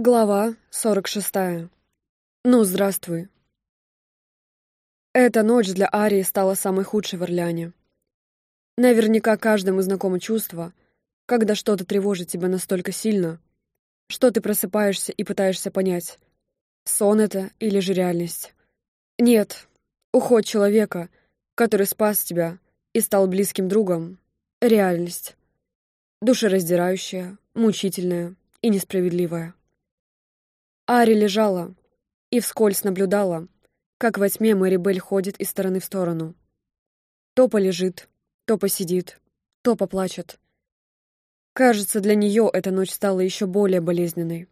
Глава 46. Ну, здравствуй. Эта ночь для Арии стала самой худшей в Орлеане. Наверняка каждому знакомо чувство, когда что-то тревожит тебя настолько сильно, что ты просыпаешься и пытаешься понять, сон это или же реальность. Нет, уход человека, который спас тебя и стал близким другом — реальность. Душераздирающая, мучительная и несправедливая. Ари лежала и вскользь наблюдала, как во тьме Мэри Белль ходит из стороны в сторону. То полежит, то посидит, то поплачет. Кажется, для нее эта ночь стала еще более болезненной.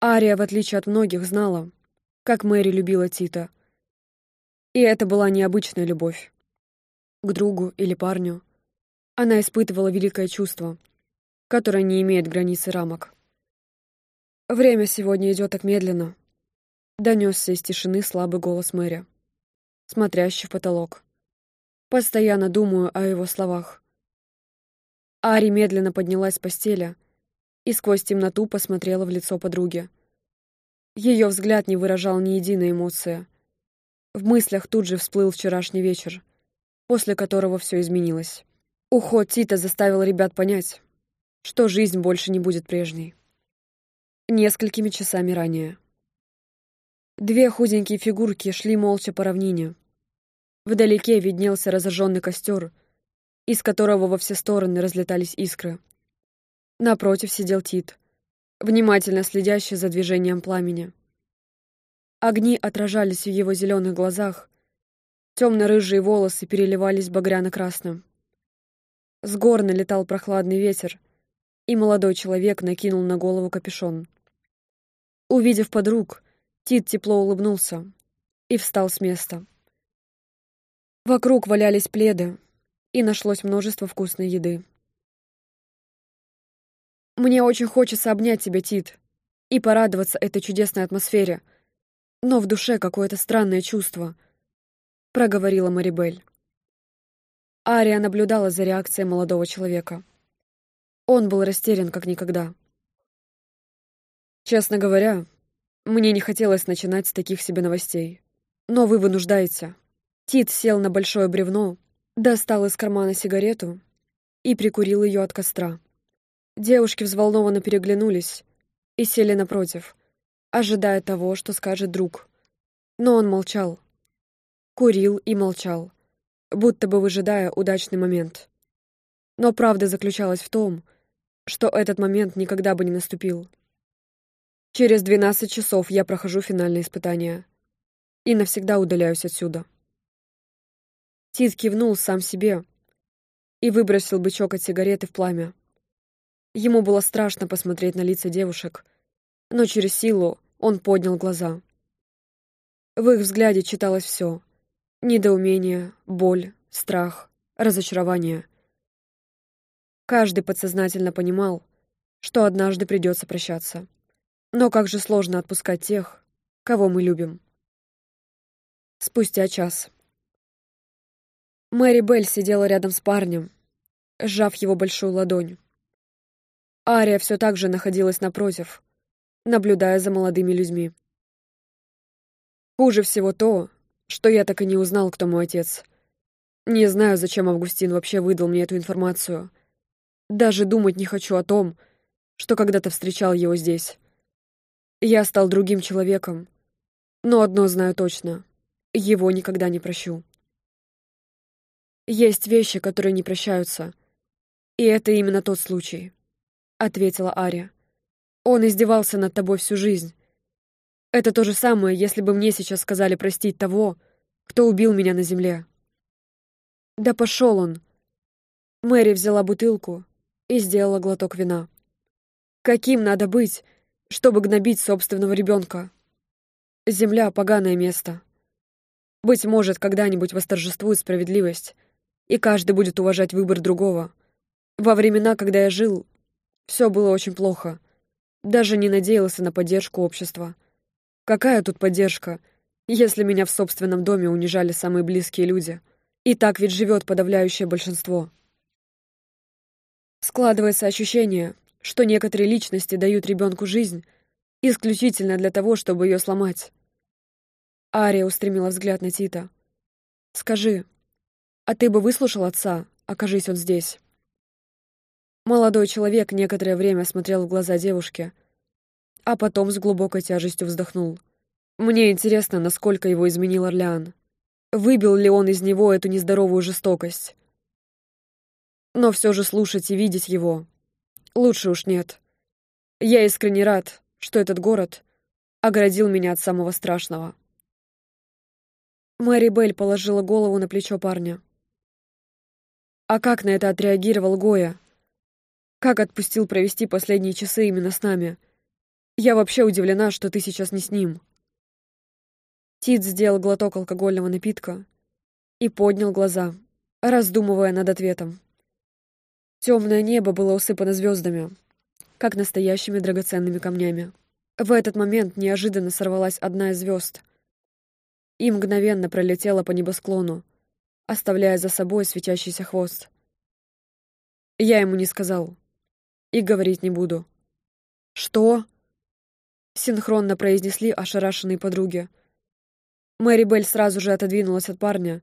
Ария, в отличие от многих, знала, как Мэри любила Тита. И это была необычная любовь. К другу или парню. Она испытывала великое чувство, которое не имеет границ и рамок. «Время сегодня идет так медленно», — донесся из тишины слабый голос Мэри, смотрящий в потолок. «Постоянно думаю о его словах». Ари медленно поднялась с постели и сквозь темноту посмотрела в лицо подруги. Ее взгляд не выражал ни единой эмоции. В мыслях тут же всплыл вчерашний вечер, после которого все изменилось. Уход Тита заставил ребят понять, что жизнь больше не будет прежней несколькими часами ранее. Две худенькие фигурки шли молча по равнине. Вдалеке виднелся разожженный костер, из которого во все стороны разлетались искры. Напротив сидел Тит, внимательно следящий за движением пламени. Огни отражались в его зеленых глазах, темно-рыжие волосы переливались багряно-красным. С гор налетал прохладный ветер, и молодой человек накинул на голову капюшон. Увидев подруг, Тит тепло улыбнулся и встал с места. Вокруг валялись пледы, и нашлось множество вкусной еды. «Мне очень хочется обнять тебя, Тит, и порадоваться этой чудесной атмосфере, но в душе какое-то странное чувство», — проговорила Марибель. Ария наблюдала за реакцией молодого человека. Он был растерян как никогда. Честно говоря, мне не хотелось начинать с таких себе новостей. Но вы вынуждаете. Тит сел на большое бревно, достал из кармана сигарету и прикурил ее от костра. Девушки взволнованно переглянулись и сели напротив, ожидая того, что скажет друг. Но он молчал. Курил и молчал, будто бы выжидая удачный момент. Но правда заключалась в том, что этот момент никогда бы не наступил. Через двенадцать часов я прохожу финальное испытание. И навсегда удаляюсь отсюда. Тит кивнул сам себе и выбросил бычок от сигареты в пламя. Ему было страшно посмотреть на лица девушек, но через силу он поднял глаза. В их взгляде читалось все — недоумение, боль, страх, разочарование. Каждый подсознательно понимал, что однажды придется прощаться. Но как же сложно отпускать тех, кого мы любим. Спустя час. Мэри Белль сидела рядом с парнем, сжав его большую ладонь. Ария все так же находилась напротив, наблюдая за молодыми людьми. Хуже всего то, что я так и не узнал, кто мой отец. Не знаю, зачем Августин вообще выдал мне эту информацию. Даже думать не хочу о том, что когда-то встречал его здесь. Я стал другим человеком. Но одно знаю точно. Его никогда не прощу. Есть вещи, которые не прощаются. И это именно тот случай, — ответила Ария. Он издевался над тобой всю жизнь. Это то же самое, если бы мне сейчас сказали простить того, кто убил меня на земле. Да пошел он. Мэри взяла бутылку и сделала глоток вина. Каким надо быть, чтобы гнобить собственного ребенка. Земля — поганое место. Быть может, когда-нибудь восторжествует справедливость, и каждый будет уважать выбор другого. Во времена, когда я жил, все было очень плохо. Даже не надеялся на поддержку общества. Какая тут поддержка, если меня в собственном доме унижали самые близкие люди? И так ведь живет подавляющее большинство. Складывается ощущение, что некоторые личности дают ребенку жизнь, Исключительно для того, чтобы ее сломать. Ария устремила взгляд на Тита. «Скажи, а ты бы выслушал отца, окажись он здесь?» Молодой человек некоторое время смотрел в глаза девушки, а потом с глубокой тяжестью вздохнул. «Мне интересно, насколько его изменил Орлеан. Выбил ли он из него эту нездоровую жестокость? Но все же слушать и видеть его лучше уж нет. Я искренне рад, что этот город оградил меня от самого страшного». Мэри Белль положила голову на плечо парня. А как на это отреагировал Гоя? Как отпустил провести последние часы именно с нами? Я вообще удивлена, что ты сейчас не с ним. Тит сделал глоток алкогольного напитка и поднял глаза, раздумывая над ответом. Темное небо было усыпано звездами, как настоящими драгоценными камнями. В этот момент неожиданно сорвалась одна из звезд и мгновенно пролетела по небосклону, оставляя за собой светящийся хвост. Я ему не сказал и говорить не буду. «Что?» — синхронно произнесли ошарашенные подруги. Мэри Белль сразу же отодвинулась от парня,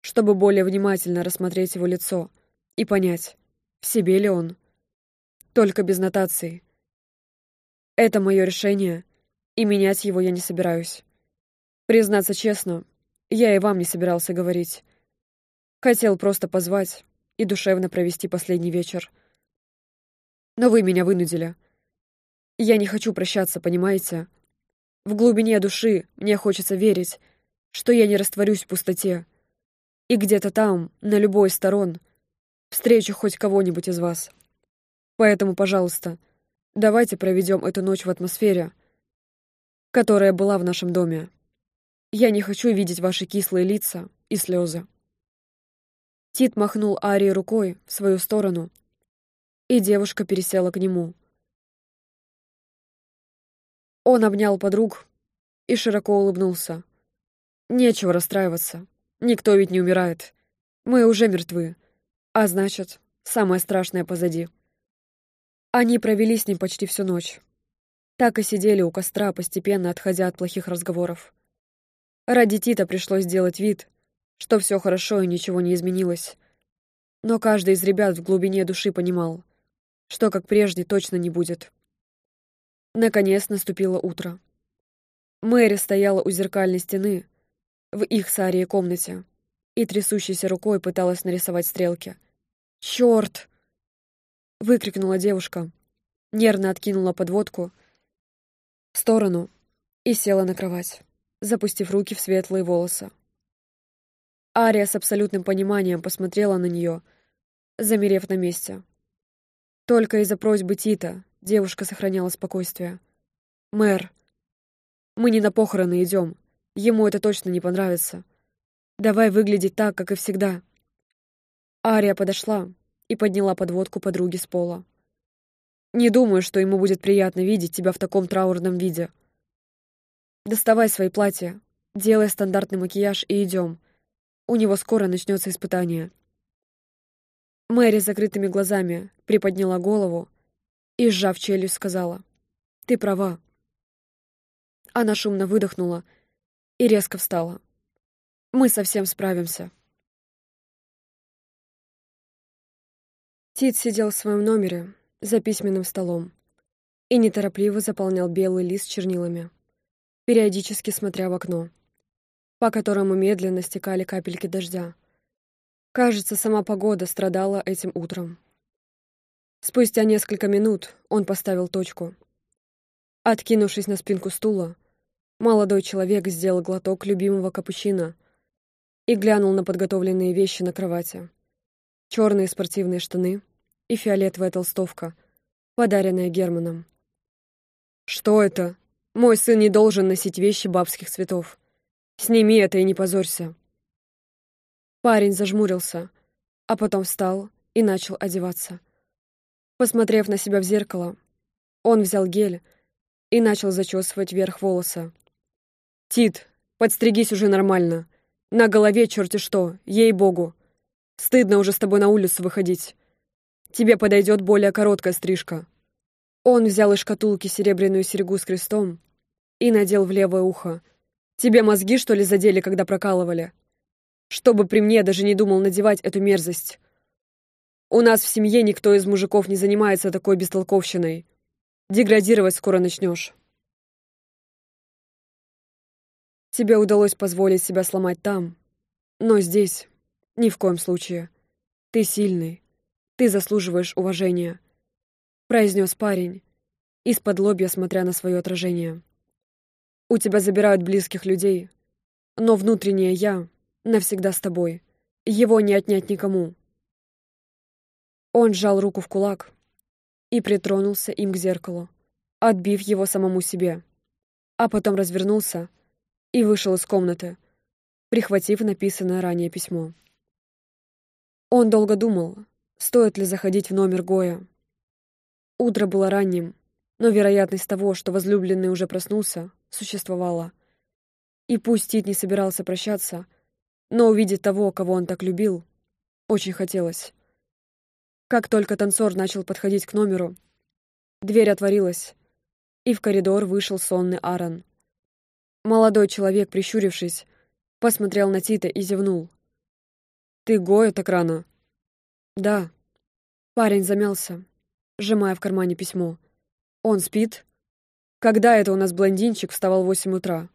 чтобы более внимательно рассмотреть его лицо и понять, в себе ли он. Только без нотаций. Это мое решение, и менять его я не собираюсь. Признаться честно, я и вам не собирался говорить. Хотел просто позвать и душевно провести последний вечер — но вы меня вынудили. Я не хочу прощаться, понимаете? В глубине души мне хочется верить, что я не растворюсь в пустоте. И где-то там, на любой сторон, встречу хоть кого-нибудь из вас. Поэтому, пожалуйста, давайте проведем эту ночь в атмосфере, которая была в нашем доме. Я не хочу видеть ваши кислые лица и слезы. Тит махнул Арии рукой в свою сторону, и девушка пересела к нему. Он обнял подруг и широко улыбнулся. Нечего расстраиваться. Никто ведь не умирает. Мы уже мертвы. А значит, самое страшное позади. Они провели с ним почти всю ночь. Так и сидели у костра, постепенно отходя от плохих разговоров. Ради Тита пришлось сделать вид, что все хорошо и ничего не изменилось. Но каждый из ребят в глубине души понимал — что, как прежде, точно не будет. Наконец наступило утро. Мэри стояла у зеркальной стены в их с Арией комнате и трясущейся рукой пыталась нарисовать стрелки. «Чёрт!» — выкрикнула девушка, нервно откинула подводку в сторону и села на кровать, запустив руки в светлые волосы. Ария с абсолютным пониманием посмотрела на нее, замерев на месте. Только из-за просьбы Тита девушка сохраняла спокойствие. «Мэр, мы не на похороны идем. Ему это точно не понравится. Давай выглядеть так, как и всегда». Ария подошла и подняла подводку подруги с пола. «Не думаю, что ему будет приятно видеть тебя в таком траурном виде. Доставай свои платья, делай стандартный макияж и идем. У него скоро начнется испытание». Мэри с закрытыми глазами приподняла голову и, сжав челюсть, сказала, «Ты права». Она шумно выдохнула и резко встала. «Мы совсем справимся». Тит сидел в своем номере за письменным столом и неторопливо заполнял белый лист чернилами, периодически смотря в окно, по которому медленно стекали капельки дождя. Кажется, сама погода страдала этим утром. Спустя несколько минут он поставил точку. Откинувшись на спинку стула, молодой человек сделал глоток любимого капучино и глянул на подготовленные вещи на кровати. Черные спортивные штаны и фиолетовая толстовка, подаренная Германом. «Что это? Мой сын не должен носить вещи бабских цветов. Сними это и не позорься», Парень зажмурился, а потом встал и начал одеваться. Посмотрев на себя в зеркало, он взял гель и начал зачесывать вверх волоса. «Тит, подстригись уже нормально. На голове черти что, ей-богу. Стыдно уже с тобой на улицу выходить. Тебе подойдет более короткая стрижка». Он взял из шкатулки серебряную серьгу с крестом и надел в левое ухо. «Тебе мозги, что ли, задели, когда прокалывали? Чтобы при мне даже не думал надевать эту мерзость. У нас в семье никто из мужиков не занимается такой бестолковщиной. Деградировать скоро начнешь. Тебе удалось позволить себя сломать там, но здесь ни в коем случае. Ты сильный, ты заслуживаешь уважения», — произнес парень, из-под лобья смотря на свое отражение. «У тебя забирают близких людей, но внутреннее «я» навсегда с тобой. Его не отнять никому». Он сжал руку в кулак и притронулся им к зеркалу, отбив его самому себе, а потом развернулся и вышел из комнаты, прихватив написанное ранее письмо. Он долго думал, стоит ли заходить в номер Гоя. Утро было ранним, но вероятность того, что возлюбленный уже проснулся, существовала. И пусть Тит не собирался прощаться, но увидеть того, кого он так любил, очень хотелось. Как только танцор начал подходить к номеру, дверь отворилась, и в коридор вышел сонный Аарон. Молодой человек, прищурившись, посмотрел на Тита и зевнул. «Ты Гоя так рано?» «Да». Парень замялся, сжимая в кармане письмо. «Он спит?» «Когда это у нас блондинчик вставал в восемь утра?»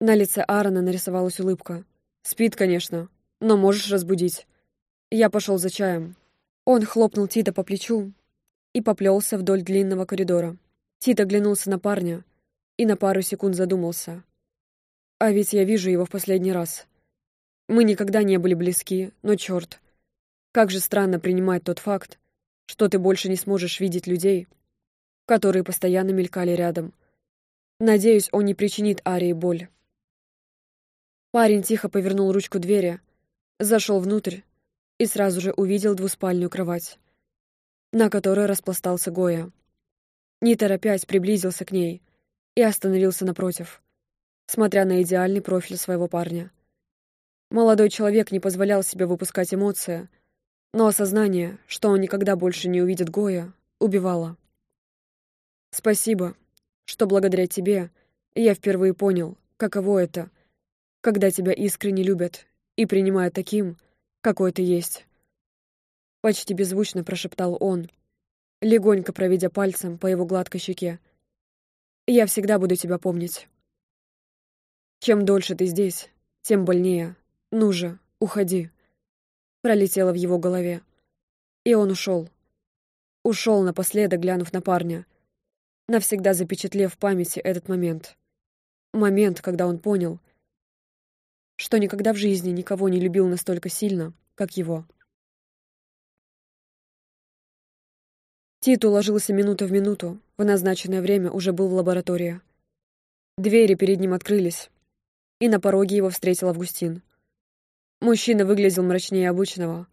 На лице Аарона нарисовалась улыбка. «Спит, конечно, но можешь разбудить. Я пошел за чаем». Он хлопнул Тита по плечу и поплелся вдоль длинного коридора. Тит оглянулся на парня и на пару секунд задумался. А ведь я вижу его в последний раз. Мы никогда не были близки, но черт. Как же странно принимать тот факт, что ты больше не сможешь видеть людей, которые постоянно мелькали рядом. Надеюсь, он не причинит Арии боль. Парень тихо повернул ручку двери, зашел внутрь и сразу же увидел двуспальную кровать, на которой распластался Гоя. Не торопясь, приблизился к ней и остановился напротив, смотря на идеальный профиль своего парня. Молодой человек не позволял себе выпускать эмоции, но осознание, что он никогда больше не увидит Гоя, убивало. «Спасибо, что благодаря тебе я впервые понял, каково это, когда тебя искренне любят и принимают таким, какой ты есть». Почти беззвучно прошептал он, легонько проведя пальцем по его гладкой щеке. «Я всегда буду тебя помнить. Чем дольше ты здесь, тем больнее, «Ну же, уходи!» Пролетело в его голове. И он ушел. Ушел напоследок, глянув на парня, навсегда запечатлев в памяти этот момент. Момент, когда он понял, что никогда в жизни никого не любил настолько сильно, как его. Тит уложился минута в минуту, в назначенное время уже был в лаборатории. Двери перед ним открылись, и на пороге его встретил Августин. Мужчина выглядел мрачнее обычного.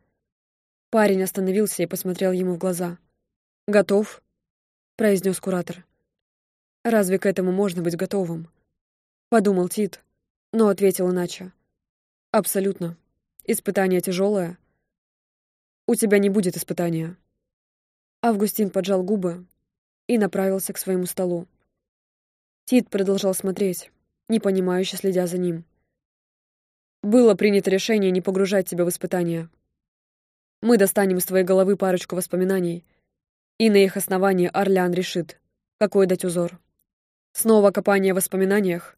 Парень остановился и посмотрел ему в глаза. «Готов?» — произнес куратор. «Разве к этому можно быть готовым?» — подумал Тит, но ответил иначе. «Абсолютно. Испытание тяжелое. У тебя не будет испытания». Августин поджал губы и направился к своему столу. Тит продолжал смотреть, непонимающе следя за ним. Было принято решение не погружать тебя в испытания. Мы достанем из твоей головы парочку воспоминаний, и на их основании Орлеан решит, какой дать узор. Снова копание в воспоминаниях?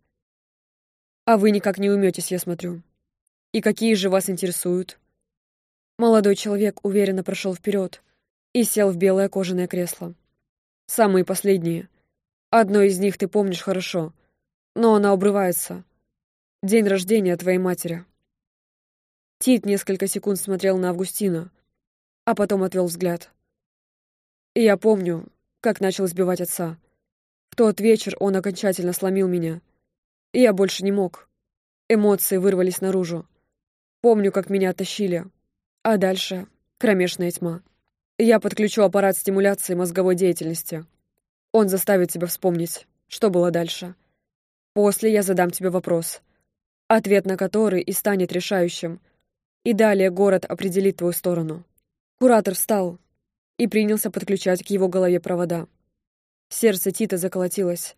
А вы никак не уметесь, я смотрю. И какие же вас интересуют? Молодой человек уверенно прошел вперед и сел в белое кожаное кресло. Самые последние. Одно из них ты помнишь хорошо, но она обрывается, День рождения твоей матери». Тит несколько секунд смотрел на Августина, а потом отвел взгляд. И я помню, как начал избивать отца. В тот вечер он окончательно сломил меня. И я больше не мог. Эмоции вырвались наружу. Помню, как меня оттащили. А дальше — кромешная тьма. Я подключу аппарат стимуляции мозговой деятельности. Он заставит тебя вспомнить, что было дальше. После я задам тебе вопрос — ответ на который и станет решающим. И далее город определит твою сторону. Куратор встал и принялся подключать к его голове провода. Сердце Тита заколотилось.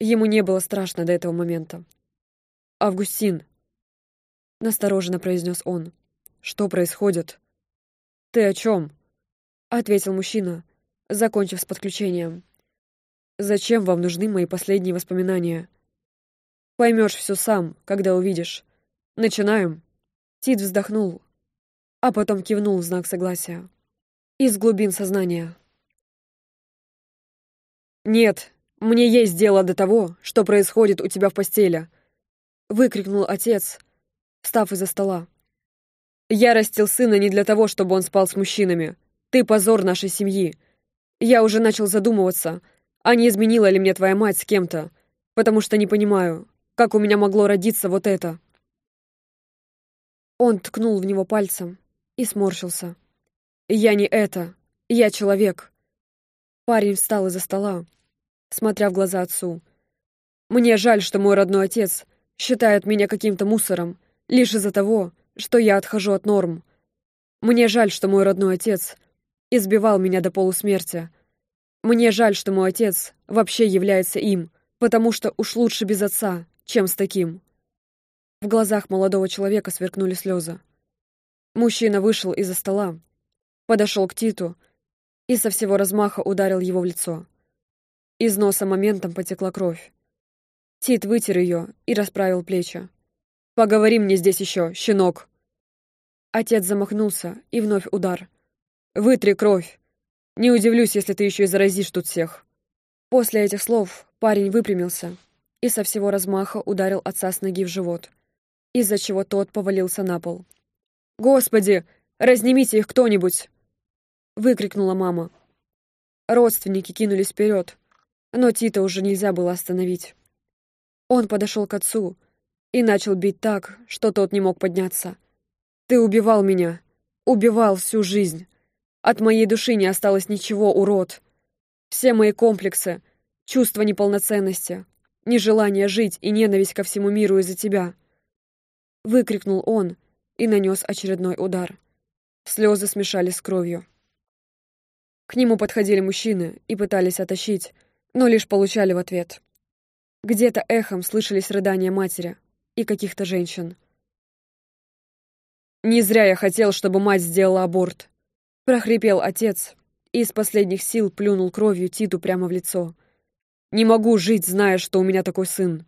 Ему не было страшно до этого момента. «Августин!» — настороженно произнес он. «Что происходит?» «Ты о чем?» — ответил мужчина, закончив с подключением. «Зачем вам нужны мои последние воспоминания?» «Поймешь все сам, когда увидишь. Начинаем?» Тит вздохнул, а потом кивнул в знак согласия. Из глубин сознания. «Нет, мне есть дело до того, что происходит у тебя в постели!» Выкрикнул отец, встав из-за стола. «Я растил сына не для того, чтобы он спал с мужчинами. Ты позор нашей семьи. Я уже начал задумываться, а не изменила ли мне твоя мать с кем-то, потому что не понимаю, как у меня могло родиться вот это». Он ткнул в него пальцем и сморщился. «Я не это. Я человек». Парень встал из-за стола, смотря в глаза отцу. «Мне жаль, что мой родной отец считает меня каким-то мусором лишь из-за того, что я отхожу от норм. Мне жаль, что мой родной отец избивал меня до полусмерти. Мне жаль, что мой отец вообще является им, потому что уж лучше без отца, чем с таким». В глазах молодого человека сверкнули слезы. Мужчина вышел из-за стола, подошел к Титу и со всего размаха ударил его в лицо. Из носа моментом потекла кровь. Тит вытер ее и расправил плечи. «Поговори мне здесь еще, щенок!» Отец замахнулся, и вновь удар. «Вытри кровь! Не удивлюсь, если ты еще и заразишь тут всех!» После этих слов парень выпрямился и со всего размаха ударил отца с ноги в живот, из-за чего тот повалился на пол. «Господи, разнимите их кто-нибудь!» — выкрикнула мама. Родственники кинулись вперед, но Тита уже нельзя было остановить. Он подошел к отцу и начал бить так, что тот не мог подняться. «Ты убивал меня! Убивал всю жизнь! От моей души не осталось ничего, урод! Все мои комплексы, чувство неполноценности, нежелание жить и ненависть ко всему миру из-за тебя!» Выкрикнул он, и нанес очередной удар. Слезы смешались с кровью. К нему подходили мужчины и пытались оттащить, но лишь получали в ответ. Где-то эхом слышались рыдания матери и каких-то женщин. «Не зря я хотел, чтобы мать сделала аборт», — прохрипел отец и из последних сил плюнул кровью Титу прямо в лицо. «Не могу жить, зная, что у меня такой сын».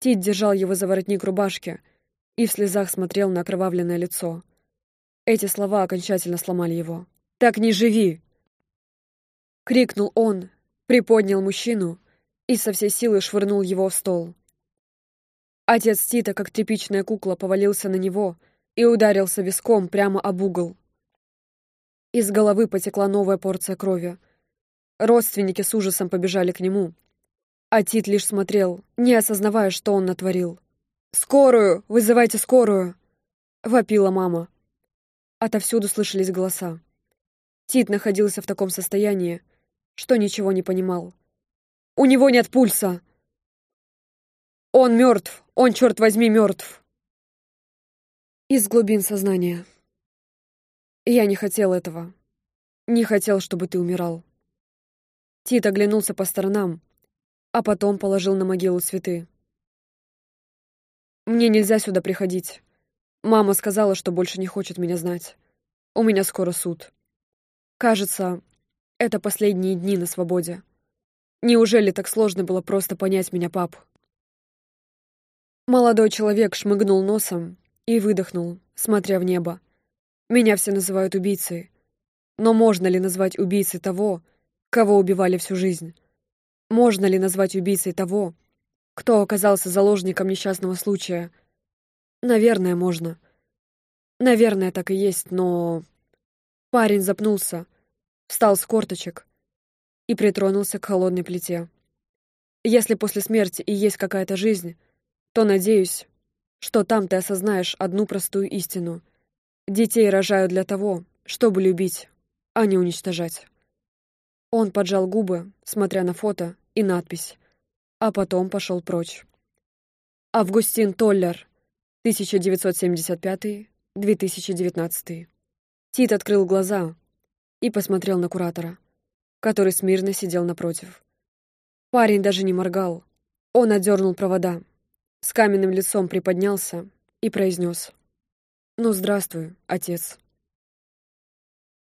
Тит держал его за воротник рубашки, и в слезах смотрел на окровавленное лицо. Эти слова окончательно сломали его. «Так не живи!» Крикнул он, приподнял мужчину и со всей силы швырнул его в стол. Отец Тита, как типичная кукла, повалился на него и ударился виском прямо об угол. Из головы потекла новая порция крови. Родственники с ужасом побежали к нему, а Тит лишь смотрел, не осознавая, что он натворил. «Скорую! Вызывайте скорую!» — вопила мама. Отовсюду слышались голоса. Тит находился в таком состоянии, что ничего не понимал. «У него нет пульса!» «Он мертв! Он, черт возьми, мертв!» Из глубин сознания. «Я не хотел этого. Не хотел, чтобы ты умирал». Тит оглянулся по сторонам, а потом положил на могилу цветы. Мне нельзя сюда приходить. Мама сказала, что больше не хочет меня знать. У меня скоро суд. Кажется, это последние дни на свободе. Неужели так сложно было просто понять меня, пап? Молодой человек шмыгнул носом и выдохнул, смотря в небо. Меня все называют убийцей. Но можно ли назвать убийцей того, кого убивали всю жизнь? Можно ли назвать убийцей того, кто оказался заложником несчастного случая? Наверное, можно. Наверное, так и есть, но... Парень запнулся, встал с корточек и притронулся к холодной плите. Если после смерти и есть какая-то жизнь, то надеюсь, что там ты осознаешь одну простую истину. Детей рожают для того, чтобы любить, а не уничтожать. Он поджал губы, смотря на фото и надпись а потом пошел прочь. Августин Толлер, 1975-2019. Тит открыл глаза и посмотрел на куратора. который смирно сидел напротив. Парень даже не моргал. Он отдернул провода, с каменным лицом приподнялся и произнес. «Ну, здравствуй, отец».